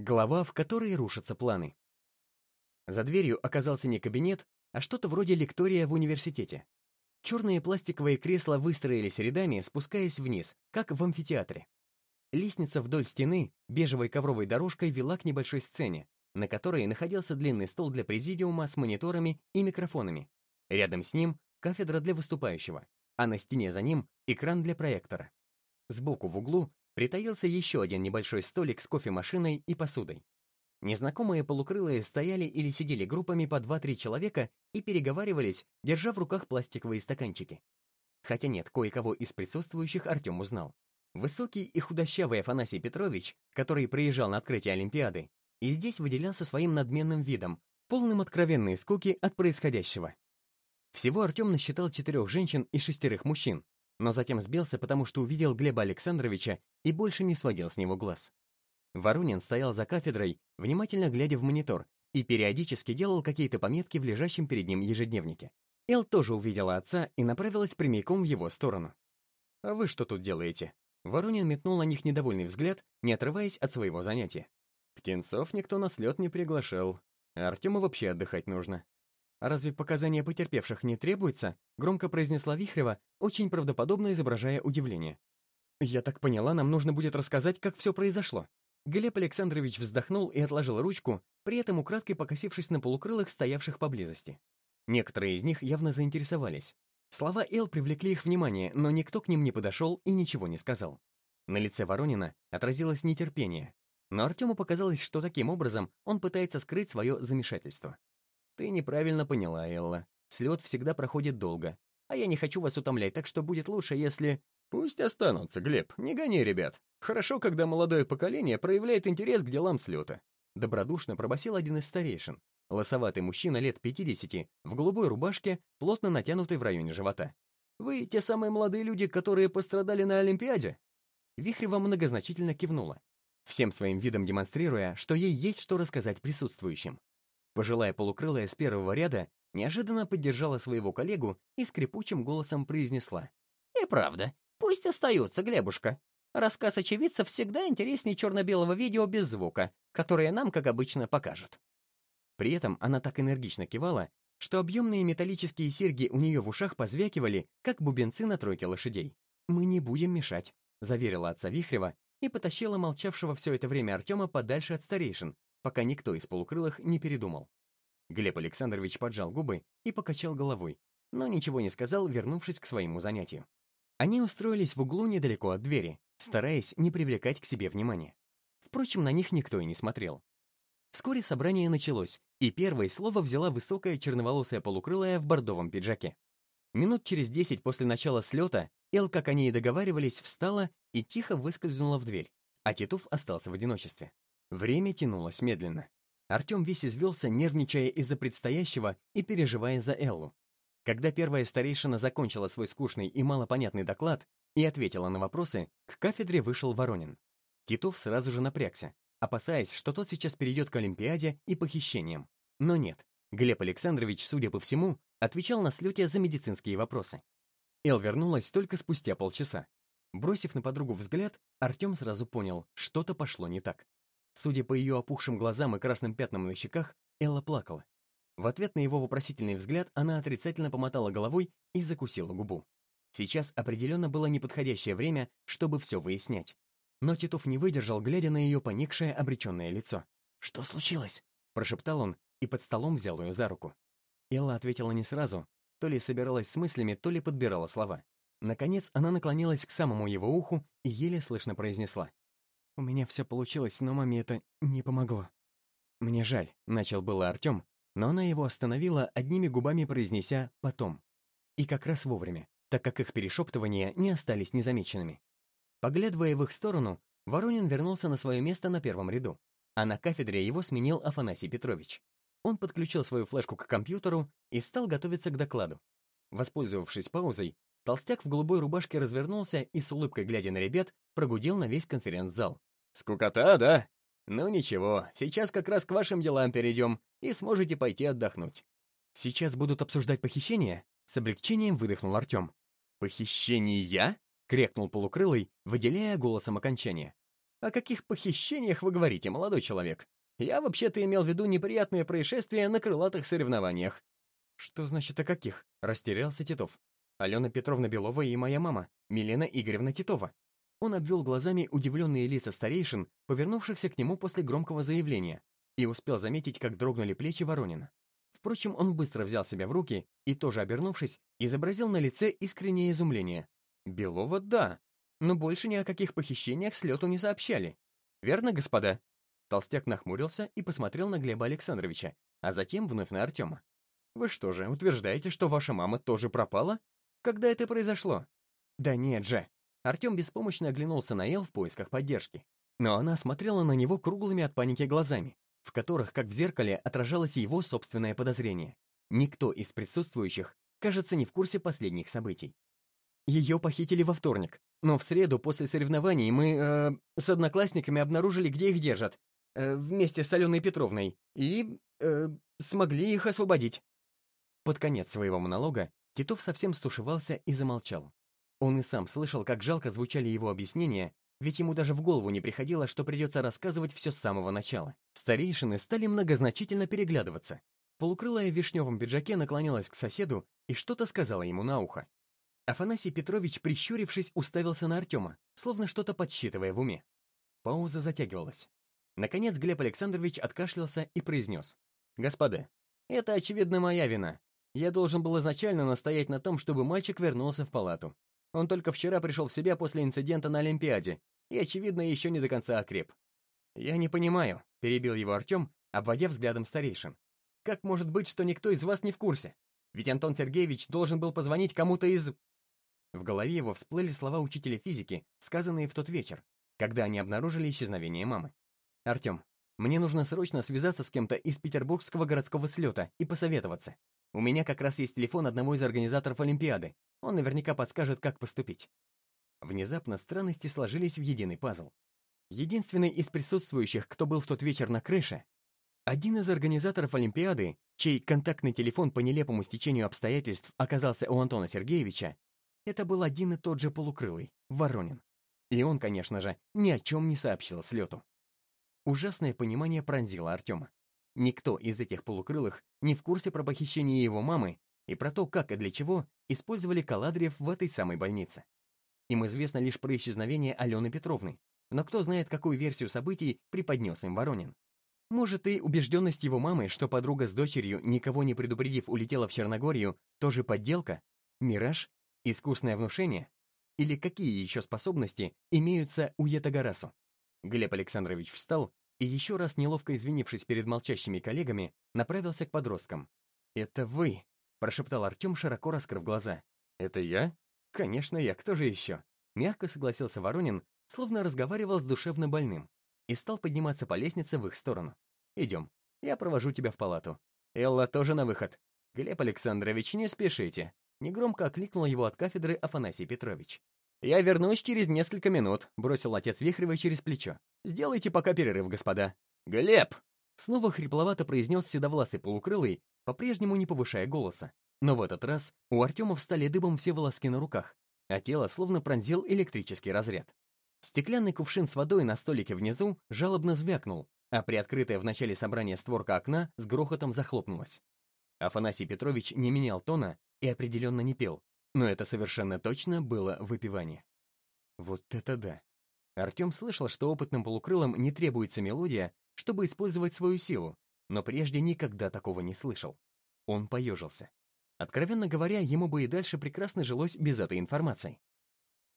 Глава, в которой рушатся планы. За дверью оказался не кабинет, а что-то вроде лектория в университете. Черные пластиковые кресла выстроились рядами, спускаясь вниз, как в амфитеатре. Лестница вдоль стены бежевой ковровой дорожкой вела к небольшой сцене, на которой находился длинный стол для президиума с мониторами и микрофонами. Рядом с ним кафедра для выступающего, а на стене за ним экран для проектора. Сбоку в углу притаился еще один небольшой столик с кофемашиной и посудой. Незнакомые полукрылые стояли или сидели группами по 2-3 человека и переговаривались, держа в руках пластиковые стаканчики. Хотя нет, кое-кого из присутствующих Артем узнал. Высокий и худощавый Афанасий Петрович, который приезжал на открытие Олимпиады, и здесь выделялся своим надменным видом, полным откровенной скуки от происходящего. Всего Артем насчитал четырех женщин и шестерых мужчин, но затем сбился, потому что увидел Глеба Александровича и больше не сводил с него глаз. Воронин стоял за кафедрой, внимательно глядя в монитор, и периодически делал какие-то пометки в лежащем перед ним ежедневнике. Эл тоже увидела отца и направилась прямиком в его сторону. «А вы что тут делаете?» Воронин метнул на них недовольный взгляд, не отрываясь от своего занятия. «Птенцов никто на слет не приглашал. Артему вообще отдыхать нужно. «А разве показания потерпевших не требуется?» громко произнесла Вихрева, очень правдоподобно изображая удивление. «Я так поняла, нам нужно будет рассказать, как все произошло». Глеб Александрович вздохнул и отложил ручку, при этом украдкой покосившись на полукрылых, стоявших поблизости. Некоторые из них явно заинтересовались. Слова Эл привлекли их внимание, но никто к ним не подошел и ничего не сказал. На лице Воронина отразилось нетерпение, но Артему показалось, что таким образом он пытается скрыть свое замешательство. Ты неправильно поняла, Элла. Слет всегда проходит долго. А я не хочу вас утомлять, так что будет лучше, если... Пусть останутся, Глеб, не гони ребят. Хорошо, когда молодое поколение проявляет интерес к делам слета. Добродушно пробасил один из старейшин. Лосоватый мужчина лет 50, в голубой рубашке, плотно натянутой в районе живота. «Вы те самые молодые люди, которые пострадали на Олимпиаде?» Вихрева многозначительно кивнула, всем своим видом демонстрируя, что ей есть что рассказать присутствующим. Пожилая полукрылая с первого ряда неожиданно поддержала своего коллегу и скрипучим голосом произнесла. «И правда, пусть остается, Глебушка. Рассказ очевидцев всегда интереснее черно-белого видео без звука, которое нам, как обычно, покажут». При этом она так энергично кивала, что объемные металлические серьги у нее в ушах позвякивали, как бубенцы на тройке лошадей. «Мы не будем мешать», — заверила отца Вихрева и потащила молчавшего все это время Артема подальше от старейшин, пока никто из полукрылых не передумал. Глеб Александрович поджал губы и покачал головой, но ничего не сказал, вернувшись к своему занятию. Они устроились в углу недалеко от двери, стараясь не привлекать к себе внимания. Впрочем, на них никто и не смотрел. Вскоре собрание началось, и первое слово взяла высокая черноволосая полукрылая в бордовом пиджаке. Минут через десять после начала слета Эл, как они и договаривались, встала и тихо выскользнула в дверь, а Титов остался в одиночестве. Время тянулось медленно. Артем весь извелся, нервничая из-за предстоящего и переживая за Эллу. Когда первая старейшина закончила свой скучный и малопонятный доклад и ответила на вопросы, к кафедре вышел Воронин. Титов сразу же напрягся, опасаясь, что тот сейчас перейдет к Олимпиаде и похищениям. Но нет, Глеб Александрович, судя по всему, отвечал на слете за медицинские вопросы. Эл вернулась только спустя полчаса. Бросив на подругу взгляд, Артем сразу понял, что-то пошло не так. Судя по ее опухшим глазам и красным пятнам на щеках, Элла плакала. В ответ на его вопросительный взгляд она отрицательно помотала головой и закусила губу. Сейчас определенно было неподходящее время, чтобы все выяснять. Но Титов не выдержал, глядя на ее поникшее, обреченное лицо. «Что случилось?» — прошептал он и под столом взял ее за руку. Элла ответила не сразу, то ли собиралась с мыслями, то ли подбирала слова. Наконец она наклонилась к самому его уху и еле слышно произнесла. У меня все получилось, но маме это не помогло. Мне жаль, начал было Артем, но она его остановила, одними губами произнеся «потом». И как раз вовремя, так как их перешептывания не остались незамеченными. Поглядывая в их сторону, Воронин вернулся на свое место на первом ряду, а на кафедре его сменил Афанасий Петрович. Он подключил свою флешку к компьютеру и стал готовиться к докладу. Воспользовавшись паузой, толстяк в голубой рубашке развернулся и с улыбкой глядя на ребят, прогудел на весь конференц-зал. Скукота, да? Ну ничего, сейчас как раз к вашим делам перейдем, и сможете пойти отдохнуть. Сейчас будут обсуждать похищение? С облегчением выдохнул Артем. «Похищение?» — крикнул полукрылый, выделяя голосом окончание. О каких похищениях вы говорите, молодой человек? Я вообще-то имел в виду неприятные происшествия на крылатых соревнованиях». «Что значит о каких?» — растерялся Титов. «Алена Петровна Белова и моя мама, Милена Игоревна Титова». Он обвел глазами удивленные лица старейшин, повернувшихся к нему после громкого заявления, и успел заметить, как дрогнули плечи Воронина. Впрочем, он быстро взял себя в руки и, тоже обернувшись, изобразил на лице искреннее изумление. «Белова — да, но больше ни о каких похищениях с лету не сообщали. Верно, господа?» Толстяк нахмурился и посмотрел на Глеба Александровича, а затем вновь на Артема. «Вы что же, утверждаете, что ваша мама тоже пропала? Когда это произошло?» «Да нет же!» Артем беспомощно оглянулся на Эл в поисках поддержки. Но она смотрела на него круглыми от паники глазами, в которых, как в зеркале, отражалось его собственное подозрение. Никто из присутствующих, кажется, не в курсе последних событий. Ее похитили во вторник, но в среду после соревнований мы э, с одноклассниками обнаружили, где их держат, э, вместе с Аленой Петровной, и э, смогли их освободить. Под конец своего монолога Титов совсем стушевался и замолчал. Он и сам слышал, как жалко звучали его объяснения, ведь ему даже в голову не приходило, что придется рассказывать все с самого начала. Старейшины стали многозначительно переглядываться. Полукрылая в вишневом пиджаке наклонилась к соседу и что-то сказала ему на ухо. Афанасий Петрович, прищурившись, уставился на Артема, словно что-то подсчитывая в уме. Пауза затягивалась. Наконец Глеб Александрович откашлялся и произнес. «Господа, это, очевидно, моя вина. Я должен был изначально настоять на том, чтобы мальчик вернулся в палату. Он только вчера пришел в себя после инцидента на Олимпиаде и, очевидно, еще не до конца окреп. «Я не понимаю», — перебил его Артем, обводя взглядом старейшин. «Как может быть, что никто из вас не в курсе? Ведь Антон Сергеевич должен был позвонить кому-то из...» В голове его всплыли слова учителя физики, сказанные в тот вечер, когда они обнаружили исчезновение мамы. «Артем, мне нужно срочно связаться с кем-то из петербургского городского слета и посоветоваться. У меня как раз есть телефон одного из организаторов Олимпиады. Он наверняка подскажет, как поступить. Внезапно странности сложились в единый пазл. Единственный из присутствующих, кто был в тот вечер на крыше, один из организаторов Олимпиады, чей контактный телефон по нелепому стечению обстоятельств оказался у Антона Сергеевича, это был один и тот же полукрылый, Воронин. И он, конечно же, ни о чем не сообщил слету. Ужасное понимание пронзило Артема. Никто из этих полукрылых не в курсе про похищение его мамы и про то, как и для чего использовали Каладриев в этой самой больнице. Им известно лишь про исчезновение Алены Петровны, но кто знает, какую версию событий преподнес им Воронин. Может, и убежденность его мамы, что подруга с дочерью, никого не предупредив, улетела в Черногорию, тоже подделка? Мираж? Искусное внушение? Или какие еще способности имеются у Етагарасу? Глеб Александрович встал и, еще раз неловко извинившись перед молчащими коллегами, направился к подросткам. «Это вы!» Прошептал Артем, широко раскрыв глаза. «Это я?» «Конечно я, кто же еще?» Мягко согласился Воронин, словно разговаривал с душевно больным, и стал подниматься по лестнице в их сторону. «Идем, я провожу тебя в палату. Элла тоже на выход. Глеб Александрович, не спешите!» Негромко окликнул его от кафедры Афанасий Петрович. «Я вернусь через несколько минут», — бросил отец Вихрева через плечо. «Сделайте пока перерыв, господа». «Глеб!» Снова хрипловато произнес седовласый полукрылый, по-прежнему не повышая голоса. Но в этот раз у Артема встали дыбом все волоски на руках, а тело словно пронзил электрический разряд. Стеклянный кувшин с водой на столике внизу жалобно звякнул, а приоткрытая в начале собрания створка окна с грохотом захлопнулась. Афанасий Петрович не менял тона и определенно не пел, но это совершенно точно было выпивание. Вот это да! Артем слышал, что опытным полукрылым не требуется мелодия, чтобы использовать свою силу, но прежде никогда такого не слышал. Он поежился. Откровенно говоря, ему бы и дальше прекрасно жилось без этой информации.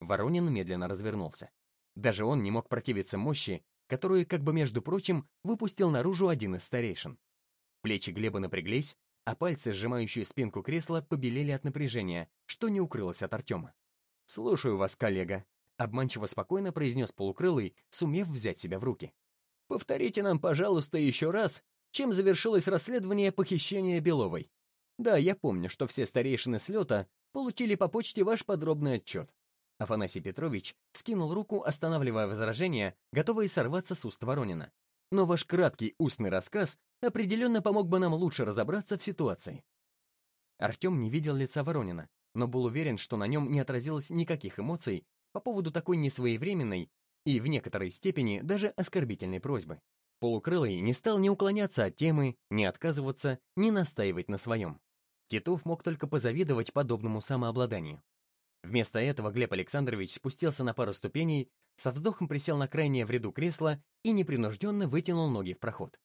Воронин медленно развернулся. Даже он не мог противиться мощи, которую, как бы между прочим, выпустил наружу один из старейшин. Плечи Глеба напряглись, а пальцы, сжимающие спинку кресла, побелели от напряжения, что не укрылось от Артема. «Слушаю вас, коллега», — обманчиво спокойно произнес полукрылый, сумев взять себя в руки. «Повторите нам, пожалуйста, еще раз, чем завершилось расследование похищения Беловой. Да, я помню, что все старейшины слета получили по почте ваш подробный отчет. Афанасий Петрович скинул руку, останавливая возражение, готовые сорваться с уст Воронина. Но ваш краткий устный рассказ определенно помог бы нам лучше разобраться в ситуации. Артем не видел лица Воронина, но был уверен, что на нем не отразилось никаких эмоций по поводу такой несвоевременной и в некоторой степени даже оскорбительной просьбы. Полукрылый не стал ни уклоняться от темы, ни отказываться, ни настаивать на своем. Титов мог только позавидовать подобному самообладанию. Вместо этого Глеб Александрович спустился на пару ступеней, со вздохом присел на крайнее в ряду кресла и непринужденно вытянул ноги в проход.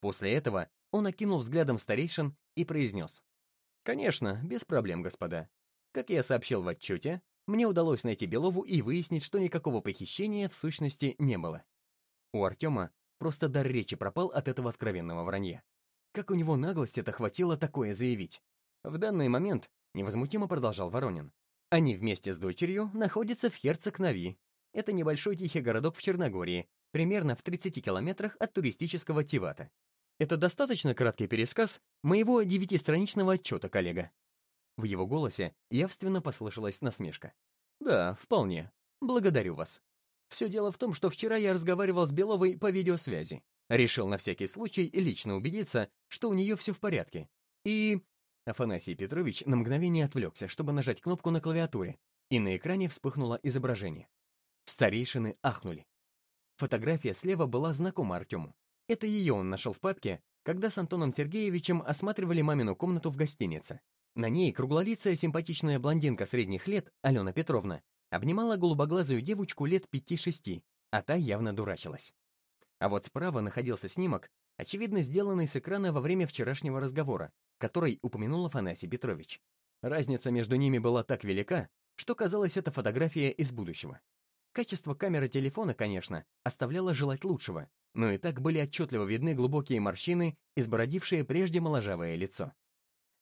После этого он окинул взглядом старейшин и произнес. «Конечно, без проблем, господа. Как я сообщил в отчете, мне удалось найти Белову и выяснить, что никакого похищения в сущности не было. У Артема просто дар речи пропал от этого откровенного вранья. Как у него наглость это хватило такое заявить? В данный момент, невозмутимо продолжал Воронин, они вместе с дочерью находятся в Херцог-Нави. Это небольшой тихий городок в Черногории, примерно в 30 километрах от туристического Тивата. Это достаточно краткий пересказ моего девятистраничного отчета, коллега. В его голосе явственно послышалась насмешка. Да, вполне. Благодарю вас. Все дело в том, что вчера я разговаривал с Беловой по видеосвязи. Решил на всякий случай лично убедиться, что у нее все в порядке. И Афанасий Петрович на мгновение отвлекся, чтобы нажать кнопку на клавиатуре, и на экране вспыхнуло изображение. Старейшины ахнули. Фотография слева была знакома Артему. Это ее он нашел в папке, когда с Антоном Сергеевичем осматривали мамину комнату в гостинице. На ней круглолицая симпатичная блондинка средних лет, Алена Петровна, обнимала голубоглазую девочку лет пяти-шести, а та явно дурачилась. А вот справа находился снимок, очевидно сделанный с экрана во время вчерашнего разговора, который упомянул Афанасий Петрович. Разница между ними была так велика, что казалось, это фотография из будущего. Качество камеры телефона, конечно, оставляло желать лучшего, но и так были отчетливо видны глубокие морщины, избородившие прежде моложавое лицо.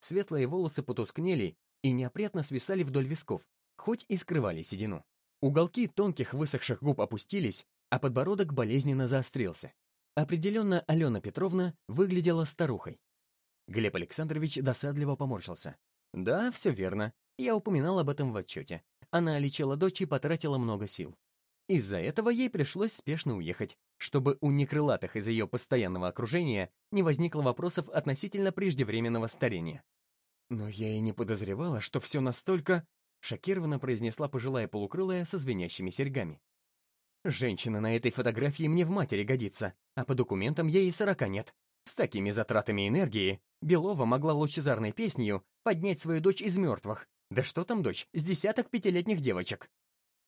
Светлые волосы потускнели и неопрятно свисали вдоль висков, хоть и скрывали седину. Уголки тонких высохших губ опустились, а подбородок болезненно заострился. Определенно Алена Петровна выглядела старухой. Глеб Александрович досадливо поморщился. «Да, все верно. Я упоминал об этом в отчете. Она лечила дочь и потратила много сил. Из-за этого ей пришлось спешно уехать, чтобы у некрылатых из ее постоянного окружения не возникло вопросов относительно преждевременного старения. «Но я и не подозревала, что все настолько...» шокированно произнесла пожилая полукрылая со звенящими серьгами. «Женщина на этой фотографии мне в матери годится, а по документам ей и сорока нет. С такими затратами энергии Белова могла лучезарной песнью поднять свою дочь из мертвых. Да что там дочь, с десяток пятилетних девочек.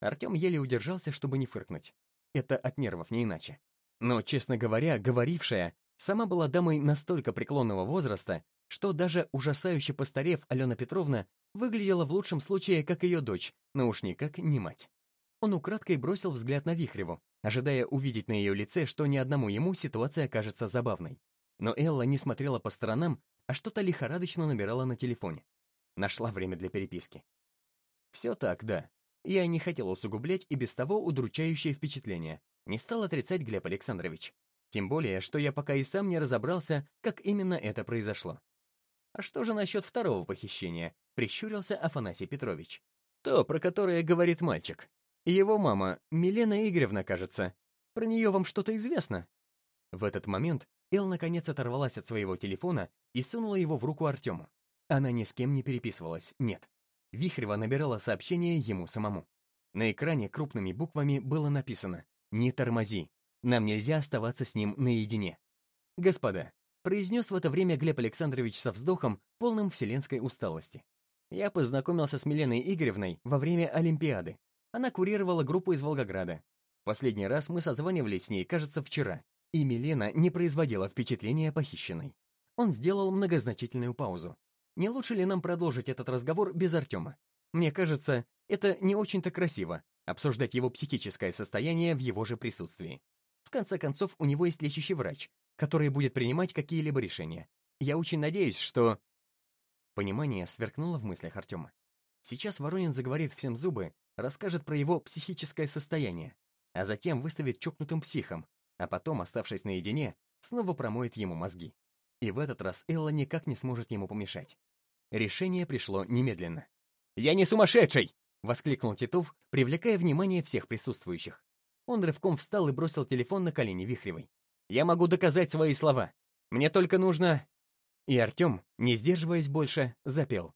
Артем еле удержался, чтобы не фыркнуть. Это от нервов, не иначе. Но, честно говоря, говорившая сама была дамой настолько преклонного возраста, что даже ужасающе постарев Алена Петровна выглядела в лучшем случае как ее дочь, но уж никак не мать. Он украдкой бросил взгляд на Вихреву, ожидая увидеть на ее лице, что ни одному ему ситуация кажется забавной. Но Элла не смотрела по сторонам, а что-то лихорадочно набирала на телефоне. Нашла время для переписки. Все так, да. Я не хотел усугублять и без того удручающее впечатление. Не стал отрицать Глеб Александрович. Тем более, что я пока и сам не разобрался, как именно это произошло. А что же насчет второго похищения? Прищурился Афанасий Петрович. То, про которое говорит мальчик. Его мама, Милена Игоревна, кажется. Про нее вам что-то известно? В этот момент Эл наконец оторвалась от своего телефона и сунула его в руку Артему. Она ни с кем не переписывалась, нет. Вихрева набирала сообщение ему самому. На экране крупными буквами было написано «Не тормози, нам нельзя оставаться с ним наедине». «Господа», — произнес в это время Глеб Александрович со вздохом, полным вселенской усталости. «Я познакомился с Миленой Игоревной во время Олимпиады. Она курировала группу из Волгограда. Последний раз мы созванивались с ней, кажется, вчера. И Милена не производила впечатления похищенной. Он сделал многозначительную паузу. Не лучше ли нам продолжить этот разговор без Артема? Мне кажется, это не очень-то красиво, обсуждать его психическое состояние в его же присутствии. В конце концов, у него есть лечащий врач, который будет принимать какие-либо решения. Я очень надеюсь, что... Понимание сверкнуло в мыслях Артема. Сейчас Воронин заговорит всем зубы, расскажет про его психическое состояние, а затем выставит чокнутым психом, а потом, оставшись наедине, снова промоет ему мозги. И в этот раз Элла никак не сможет ему помешать. Решение пришло немедленно. «Я не сумасшедший!» — воскликнул Титов, привлекая внимание всех присутствующих. Он рывком встал и бросил телефон на колени Вихревой. «Я могу доказать свои слова. Мне только нужно...» И Артем, не сдерживаясь больше, запел.